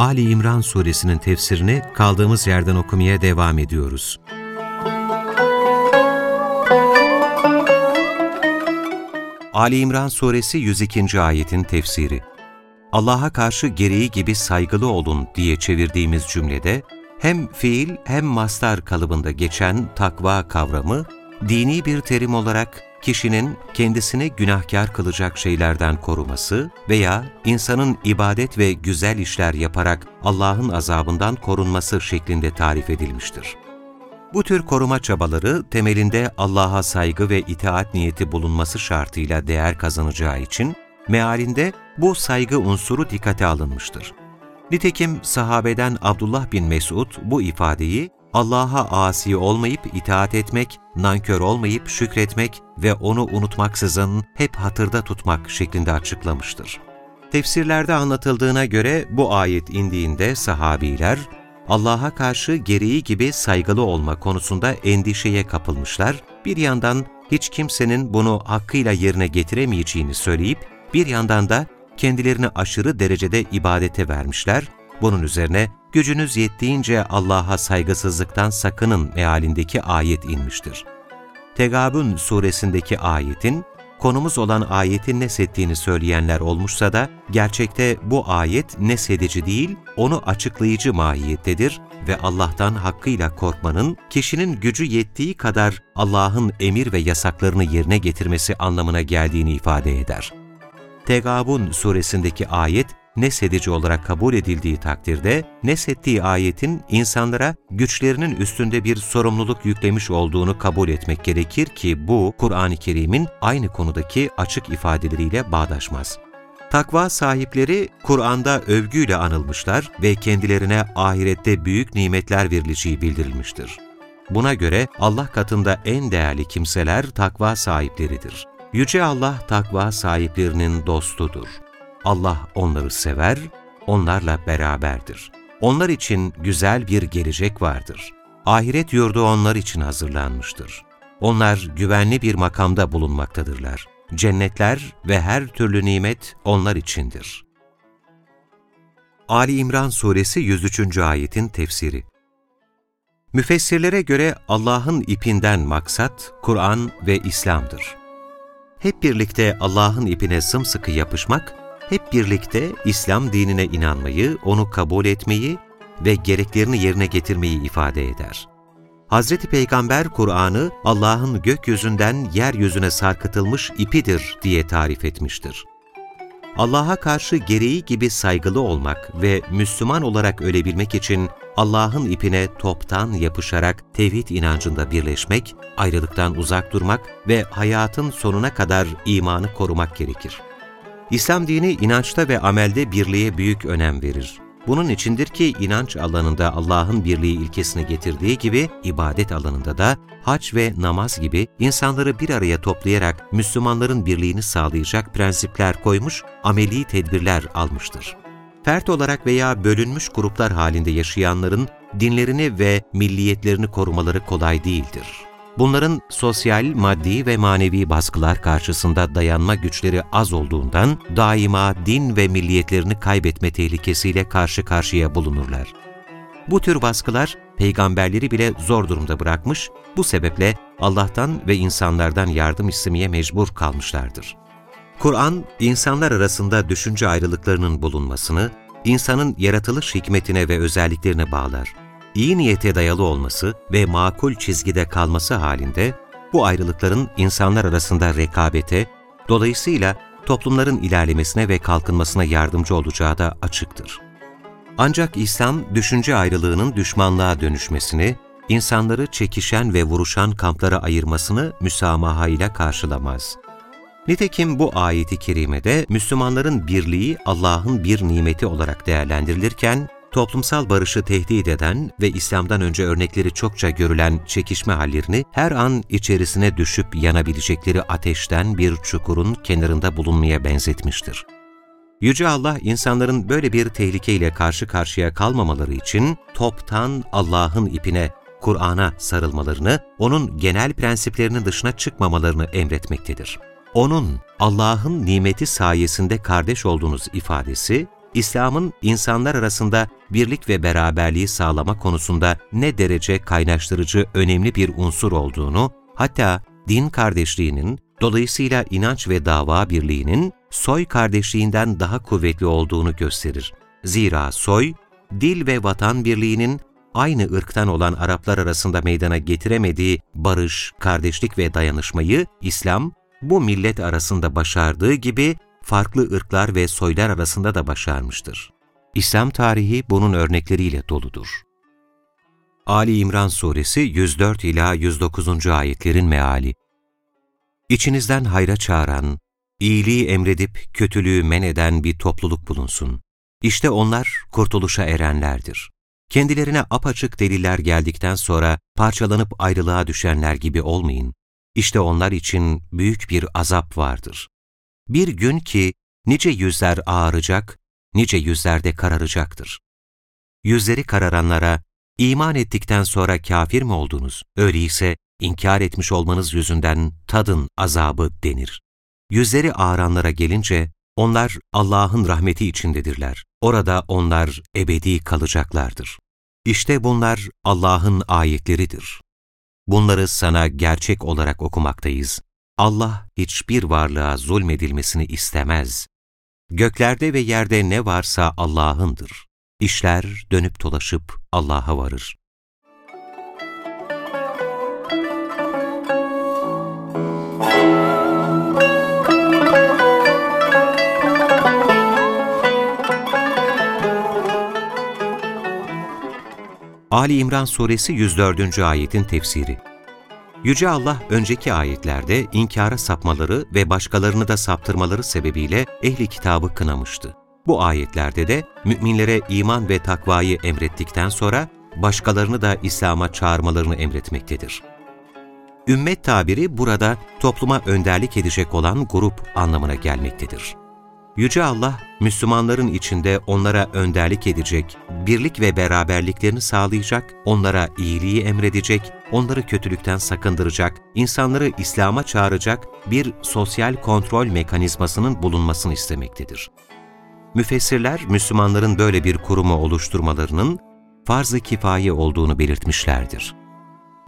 Ali İmran suresinin tefsirini kaldığımız yerden okumaya devam ediyoruz. Ali İmran suresi 102. ayetin tefsiri Allah'a karşı gereği gibi saygılı olun diye çevirdiğimiz cümlede hem fiil hem mastar kalıbında geçen takva kavramı dini bir terim olarak kişinin kendisini günahkar kılacak şeylerden koruması veya insanın ibadet ve güzel işler yaparak Allah'ın azabından korunması şeklinde tarif edilmiştir. Bu tür koruma çabaları temelinde Allah'a saygı ve itaat niyeti bulunması şartıyla değer kazanacağı için mealinde bu saygı unsuru dikkate alınmıştır. Nitekim sahabeden Abdullah bin Mesud bu ifadeyi Allah'a asi olmayıp itaat etmek, nankör olmayıp şükretmek ve onu unutmaksızın hep hatırda tutmak şeklinde açıklamıştır. Tefsirlerde anlatıldığına göre bu ayet indiğinde sahabiler, Allah'a karşı gereği gibi saygılı olma konusunda endişeye kapılmışlar, bir yandan hiç kimsenin bunu hakkıyla yerine getiremeyeceğini söyleyip, bir yandan da kendilerini aşırı derecede ibadete vermişler, bunun üzerine gücünüz yettiğince Allah'a saygısızlıktan sakının mealindeki ayet inmiştir. Tegabün suresindeki ayetin, konumuz olan ayetin nesettiğini söyleyenler olmuşsa da, gerçekte bu ayet nesedici değil, onu açıklayıcı mahiyettedir ve Allah'tan hakkıyla korkmanın, kişinin gücü yettiği kadar Allah'ın emir ve yasaklarını yerine getirmesi anlamına geldiğini ifade eder. Tegabun suresindeki ayet, nesedici olarak kabul edildiği takdirde, nesettiği ayetin insanlara güçlerinin üstünde bir sorumluluk yüklemiş olduğunu kabul etmek gerekir ki bu, Kur'an-ı Kerim'in aynı konudaki açık ifadeleriyle bağdaşmaz. Takva sahipleri Kur'an'da övgüyle anılmışlar ve kendilerine ahirette büyük nimetler verileceği bildirilmiştir. Buna göre Allah katında en değerli kimseler takva sahipleridir. Yüce Allah takva sahiplerinin dostudur. Allah onları sever, onlarla beraberdir. Onlar için güzel bir gelecek vardır. Ahiret yurdu onlar için hazırlanmıştır. Onlar güvenli bir makamda bulunmaktadırlar. Cennetler ve her türlü nimet onlar içindir. Ali İmran Suresi 103. Ayetin Tefsiri Müfessirlere göre Allah'ın ipinden maksat, Kur'an ve İslam'dır. Hep birlikte Allah'ın ipine sımsıkı yapışmak, hep birlikte İslam dinine inanmayı, onu kabul etmeyi ve gereklerini yerine getirmeyi ifade eder. Hz. Peygamber Kur'an'ı Allah'ın gökyüzünden yeryüzüne sarkıtılmış ipidir diye tarif etmiştir. Allah'a karşı gereği gibi saygılı olmak ve Müslüman olarak ölebilmek için Allah'ın ipine toptan yapışarak tevhid inancında birleşmek, ayrılıktan uzak durmak ve hayatın sonuna kadar imanı korumak gerekir. İslam dini inançta ve amelde birliğe büyük önem verir. Bunun içindir ki inanç alanında Allah'ın birliği ilkesini getirdiği gibi ibadet alanında da hac ve namaz gibi insanları bir araya toplayarak Müslümanların birliğini sağlayacak prensipler koymuş, ameli tedbirler almıştır. Fert olarak veya bölünmüş gruplar halinde yaşayanların dinlerini ve milliyetlerini korumaları kolay değildir. Bunların sosyal, maddi ve manevi baskılar karşısında dayanma güçleri az olduğundan daima din ve milliyetlerini kaybetme tehlikesiyle karşı karşıya bulunurlar. Bu tür baskılar peygamberleri bile zor durumda bırakmış, bu sebeple Allah'tan ve insanlardan yardım istemeye mecbur kalmışlardır. Kur'an, insanlar arasında düşünce ayrılıklarının bulunmasını, insanın yaratılış hikmetine ve özelliklerine bağlar iyi niyete dayalı olması ve makul çizgide kalması halinde bu ayrılıkların insanlar arasında rekabete, dolayısıyla toplumların ilerlemesine ve kalkınmasına yardımcı olacağı da açıktır. Ancak İslam, düşünce ayrılığının düşmanlığa dönüşmesini, insanları çekişen ve vuruşan kamplara ayırmasını müsamaha ile karşılamaz. Nitekim bu ayeti kerimede Müslümanların birliği Allah'ın bir nimeti olarak değerlendirilirken, toplumsal barışı tehdit eden ve İslam'dan önce örnekleri çokça görülen çekişme hallerini her an içerisine düşüp yanabilecekleri ateşten bir çukurun kenarında bulunmaya benzetmiştir. Yüce Allah insanların böyle bir tehlikeyle karşı karşıya kalmamaları için toptan Allah'ın ipine, Kur'an'a sarılmalarını, O'nun genel prensiplerinin dışına çıkmamalarını emretmektedir. O'nun, Allah'ın nimeti sayesinde kardeş olduğunuz ifadesi, İslam'ın insanlar arasında birlik ve beraberliği sağlama konusunda ne derece kaynaştırıcı önemli bir unsur olduğunu, hatta din kardeşliğinin, dolayısıyla inanç ve dava birliğinin soy kardeşliğinden daha kuvvetli olduğunu gösterir. Zira soy, dil ve vatan birliğinin aynı ırktan olan Araplar arasında meydana getiremediği barış, kardeşlik ve dayanışmayı İslam, bu millet arasında başardığı gibi farklı ırklar ve soylar arasında da başarmıştır. İslam tarihi bunun örnekleriyle doludur. Ali İmran Suresi 104 ila 109. ayetlerin meali. İçinizden hayra çağıran, iyiliği emredip kötülüğü men eden bir topluluk bulunsun. İşte onlar kurtuluşa erenlerdir. Kendilerine apaçık deliller geldikten sonra parçalanıp ayrılığa düşenler gibi olmayın. İşte onlar için büyük bir azap vardır. Bir gün ki nice yüzler ağaracak, nice yüzlerde kararacaktır. Yüzleri kararanlara, iman ettikten sonra kafir mi oldunuz? Öyleyse inkar etmiş olmanız yüzünden tadın azabı denir. Yüzleri ağaranlara gelince, onlar Allah'ın rahmeti içindedirler. Orada onlar ebedi kalacaklardır. İşte bunlar Allah'ın ayetleridir. Bunları sana gerçek olarak okumaktayız. Allah hiçbir varlığa zulmedilmesini istemez. Göklerde ve yerde ne varsa Allah'ındır. İşler dönüp dolaşıp Allah'a varır. Ali İmran Suresi 104. ayetin tefsiri Yüce Allah önceki ayetlerde inkara sapmaları ve başkalarını da saptırmaları sebebiyle ehli kitabı kınamıştı. Bu ayetlerde de müminlere iman ve takvayı emrettikten sonra başkalarını da İslam'a çağırmalarını emretmektedir. Ümmet tabiri burada topluma önderlik edecek olan grup anlamına gelmektedir. Yüce Allah, Müslümanların içinde onlara önderlik edecek, birlik ve beraberliklerini sağlayacak, onlara iyiliği emredecek, onları kötülükten sakındıracak, insanları İslam'a çağıracak bir sosyal kontrol mekanizmasının bulunmasını istemektedir. Müfessirler, Müslümanların böyle bir kurumu oluşturmalarının farz-ı kifaye olduğunu belirtmişlerdir.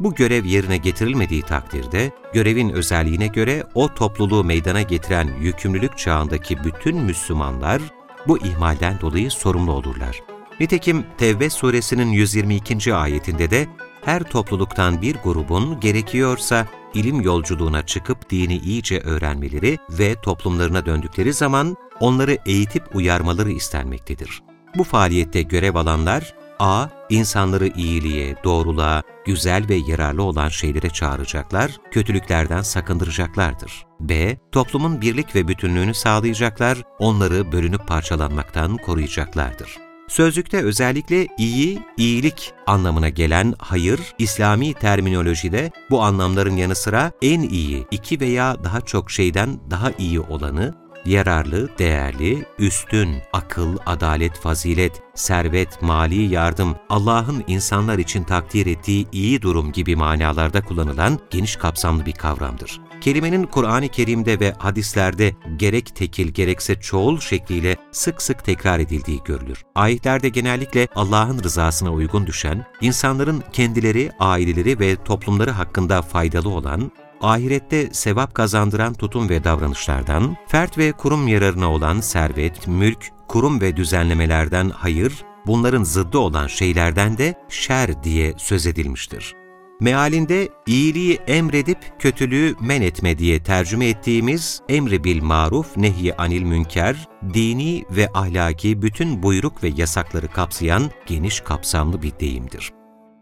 Bu görev yerine getirilmediği takdirde, görevin özelliğine göre o topluluğu meydana getiren yükümlülük çağındaki bütün Müslümanlar bu ihmalden dolayı sorumlu olurlar. Nitekim Tevbe suresinin 122. ayetinde de her topluluktan bir grubun gerekiyorsa ilim yolculuğuna çıkıp dini iyice öğrenmeleri ve toplumlarına döndükleri zaman onları eğitip uyarmaları istenmektedir. Bu faaliyette görev alanlar A. İnsanları iyiliğe, doğruluğa, güzel ve yararlı olan şeylere çağıracaklar, kötülüklerden sakındıracaklardır. B. Toplumun birlik ve bütünlüğünü sağlayacaklar, onları bölünüp parçalanmaktan koruyacaklardır. Sözlükte özellikle iyi, iyilik anlamına gelen hayır, İslami terminolojide bu anlamların yanı sıra en iyi, iki veya daha çok şeyden daha iyi olanı, yararlı, değerli, üstün, akıl, adalet, fazilet, servet, mali yardım, Allah'ın insanlar için takdir ettiği iyi durum gibi manalarda kullanılan geniş kapsamlı bir kavramdır. Kelimenin Kur'an-ı Kerim'de ve hadislerde gerek tekil gerekse çoğul şekliyle sık sık tekrar edildiği görülür. Ayetlerde genellikle Allah'ın rızasına uygun düşen, insanların kendileri, aileleri ve toplumları hakkında faydalı olan, ahirette sevap kazandıran tutum ve davranışlardan, fert ve kurum yararına olan servet, mülk, kurum ve düzenlemelerden hayır, bunların zıddı olan şeylerden de şer diye söz edilmiştir. Mealinde iyiliği emredip kötülüğü men etme diye tercüme ettiğimiz emri bil maruf nehy anil münker, dini ve ahlaki bütün buyruk ve yasakları kapsayan geniş kapsamlı bir deyimdir.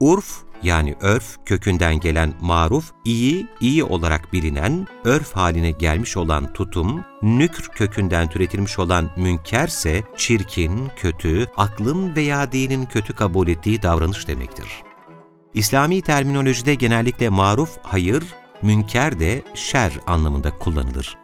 Urf yani örf kökünden gelen maruf, iyi, iyi olarak bilinen, örf haline gelmiş olan tutum, nükr kökünden türetilmiş olan münkerse çirkin, kötü, aklın veya dinin kötü kabul ettiği davranış demektir. İslami terminolojide genellikle maruf hayır, münker de şer anlamında kullanılır.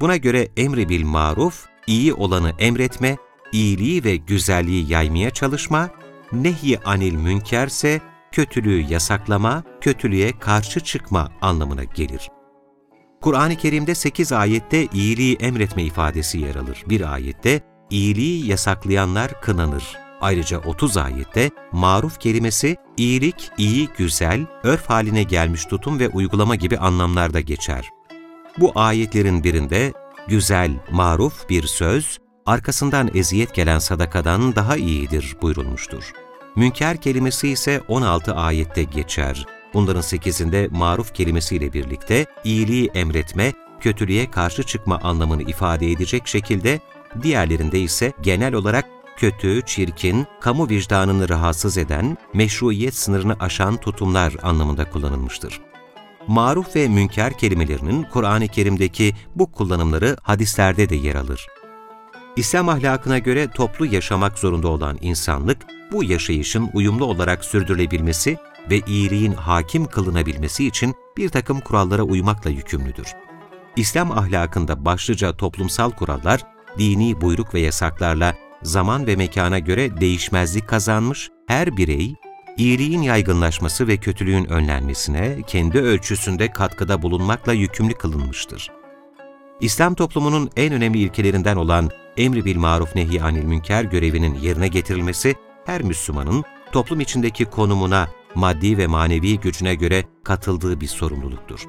Buna göre emri bil maruf, iyi olanı emretme, iyiliği ve güzelliği yaymaya çalışma, nehy anil münkerse kötülüğü yasaklama, kötülüğe karşı çıkma anlamına gelir. Kur'an-ı Kerim'de 8 ayette iyiliği emretme ifadesi yer alır. Bir ayette iyiliği yasaklayanlar kınanır. Ayrıca 30 ayette maruf kelimesi iyilik, iyi, güzel, örf haline gelmiş tutum ve uygulama gibi anlamlarda geçer. Bu ayetlerin birinde güzel, maruf bir söz, arkasından eziyet gelen sadakadan daha iyidir buyurulmuştur. Münker kelimesi ise 16 ayette geçer. Bunların 8'inde maruf kelimesiyle birlikte iyiliği emretme, kötülüğe karşı çıkma anlamını ifade edecek şekilde, diğerlerinde ise genel olarak kötü, çirkin, kamu vicdanını rahatsız eden, meşruiyet sınırını aşan tutumlar anlamında kullanılmıştır. Maruf ve münker kelimelerinin Kur'an-ı Kerim'deki bu kullanımları hadislerde de yer alır. İslam ahlakına göre toplu yaşamak zorunda olan insanlık, bu yaşayışın uyumlu olarak sürdürülebilmesi ve iyiliğin hakim kılınabilmesi için bir takım kurallara uymakla yükümlüdür. İslam ahlakında başlıca toplumsal kurallar, dini buyruk ve yasaklarla zaman ve mekana göre değişmezlik kazanmış, her birey, iyiliğin yaygınlaşması ve kötülüğün önlenmesine kendi ölçüsünde katkıda bulunmakla yükümlü kılınmıştır. İslam toplumunun en önemli ilkelerinden olan emri bil maruf nehi anil münker görevinin yerine getirilmesi, her Müslümanın toplum içindeki konumuna, maddi ve manevi gücüne göre katıldığı bir sorumluluktur.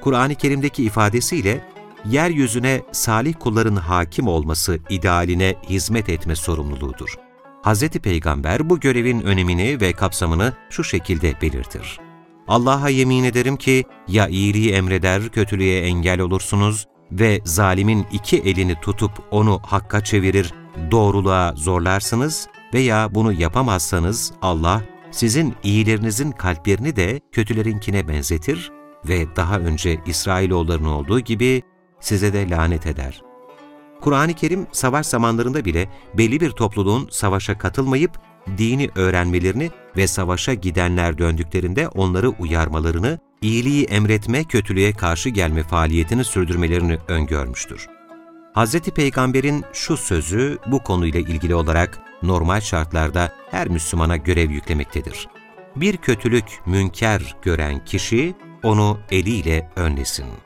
Kur'an-ı Kerim'deki ifadesiyle, yeryüzüne salih kulların hakim olması idealine hizmet etme sorumluluğudur. Hz. Peygamber bu görevin önemini ve kapsamını şu şekilde belirtir. Allah'a yemin ederim ki ya iyiliği emreder, kötülüğe engel olursunuz ve zalimin iki elini tutup onu hakka çevirir, doğruluğa zorlarsınız veya bunu yapamazsanız Allah sizin iyilerinizin kalplerini de kötülerinkine benzetir ve daha önce İsrailoğullarının olduğu gibi size de lanet eder. Kur'an-ı Kerim savaş zamanlarında bile belli bir topluluğun savaşa katılmayıp dini öğrenmelerini ve savaşa gidenler döndüklerinde onları uyarmalarını, iyiliği emretme, kötülüğe karşı gelme faaliyetini sürdürmelerini öngörmüştür. Hz. Peygamber'in şu sözü bu konuyla ilgili olarak normal şartlarda her Müslümana görev yüklemektedir. Bir kötülük münker gören kişi onu eliyle önlesin.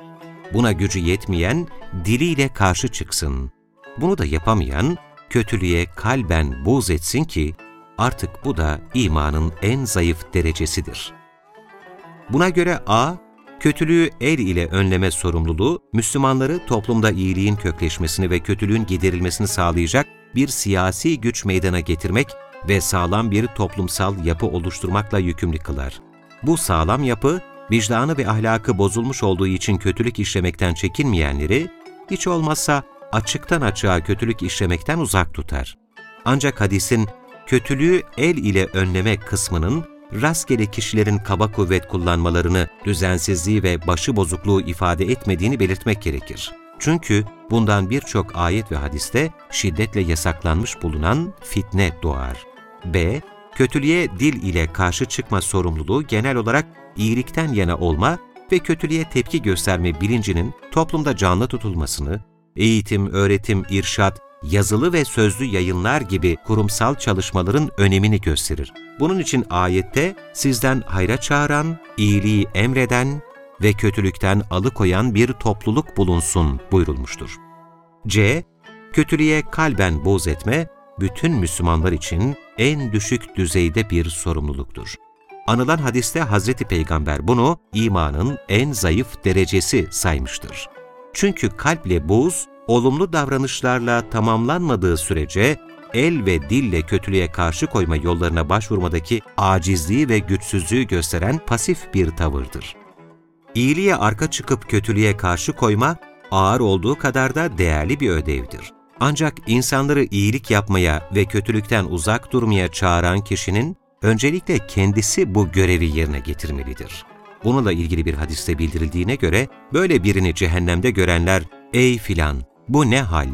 Buna gücü yetmeyen diliyle karşı çıksın. Bunu da yapamayan kötülüğe kalben buğz etsin ki artık bu da imanın en zayıf derecesidir. Buna göre A, kötülüğü el ile önleme sorumluluğu, Müslümanları toplumda iyiliğin kökleşmesini ve kötülüğün giderilmesini sağlayacak bir siyasi güç meydana getirmek ve sağlam bir toplumsal yapı oluşturmakla yükümlü kılar. Bu sağlam yapı, vicdanı ve ahlakı bozulmuş olduğu için kötülük işlemekten çekinmeyenleri, hiç olmazsa açıktan açığa kötülük işlemekten uzak tutar. Ancak hadisin kötülüğü el ile önleme kısmının rastgele kişilerin kaba kuvvet kullanmalarını, düzensizliği ve başı bozukluğu ifade etmediğini belirtmek gerekir. Çünkü bundan birçok ayet ve hadiste şiddetle yasaklanmış bulunan fitne doğar. B. Kötülüğe dil ile karşı çıkma sorumluluğu genel olarak iyilikten yana olma ve kötülüğe tepki gösterme bilincinin toplumda canlı tutulmasını, eğitim, öğretim, irşat, yazılı ve sözlü yayınlar gibi kurumsal çalışmaların önemini gösterir. Bunun için ayette sizden hayra çağıran, iyiliği emreden ve kötülükten alıkoyan bir topluluk bulunsun buyurulmuştur. C. Kötülüğe kalben boz etme, bütün Müslümanlar için en düşük düzeyde bir sorumluluktur. Anılan hadiste Hazreti Peygamber bunu imanın en zayıf derecesi saymıştır. Çünkü kalple buz, olumlu davranışlarla tamamlanmadığı sürece el ve dille kötülüğe karşı koyma yollarına başvurmadaki acizliği ve güçsüzlüğü gösteren pasif bir tavırdır. İyiliğe arka çıkıp kötülüğe karşı koyma, ağır olduğu kadar da değerli bir ödevdir. Ancak insanları iyilik yapmaya ve kötülükten uzak durmaya çağıran kişinin, öncelikle kendisi bu görevi yerine getirmelidir. Bununla ilgili bir hadiste bildirildiğine göre, böyle birini cehennemde görenler, ''Ey filan, bu ne hal?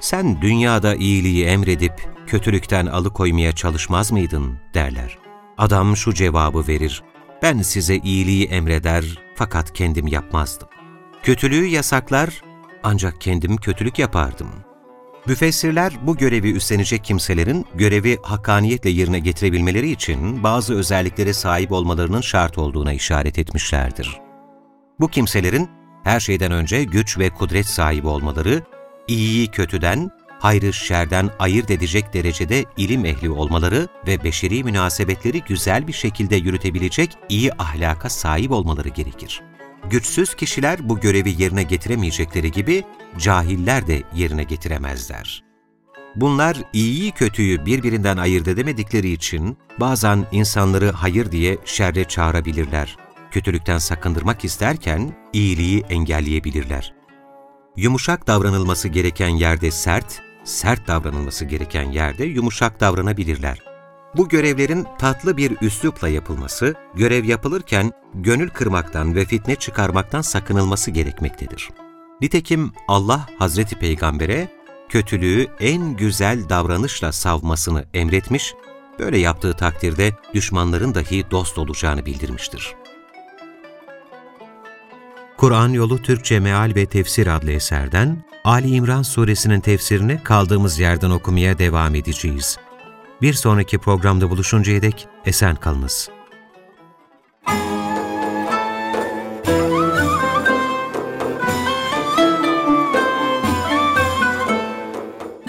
Sen dünyada iyiliği emredip kötülükten alıkoymaya çalışmaz mıydın?'' derler. Adam şu cevabı verir, ''Ben size iyiliği emreder fakat kendim yapmazdım. Kötülüğü yasaklar ancak kendim kötülük yapardım.'' Müfessirler bu görevi üstlenecek kimselerin görevi hakkaniyetle yerine getirebilmeleri için bazı özelliklere sahip olmalarının şart olduğuna işaret etmişlerdir. Bu kimselerin her şeyden önce güç ve kudret sahibi olmaları, iyiyi kötüden, hayrı şerden ayırt edecek derecede ilim ehli olmaları ve beşeri münasebetleri güzel bir şekilde yürütebilecek iyi ahlaka sahip olmaları gerekir. Güçsüz kişiler bu görevi yerine getiremeyecekleri gibi cahiller de yerine getiremezler. Bunlar iyiyi kötüyü birbirinden ayırt edemedikleri için bazen insanları hayır diye şerre çağırabilirler. Kötülükten sakındırmak isterken iyiliği engelleyebilirler. Yumuşak davranılması gereken yerde sert, sert davranılması gereken yerde yumuşak davranabilirler. Bu görevlerin tatlı bir üslupla yapılması, görev yapılırken gönül kırmaktan ve fitne çıkarmaktan sakınılması gerekmektedir. Nitekim Allah Hazreti Peygamber'e kötülüğü en güzel davranışla savmasını emretmiş, böyle yaptığı takdirde düşmanların dahi dost olacağını bildirmiştir. Kur'an Yolu Türkçe Meal ve Tefsir adlı eserden Ali İmran suresinin tefsirini kaldığımız yerden okumaya devam edeceğiz. Bir sonraki programda buluşuncaya dek esen kalınız.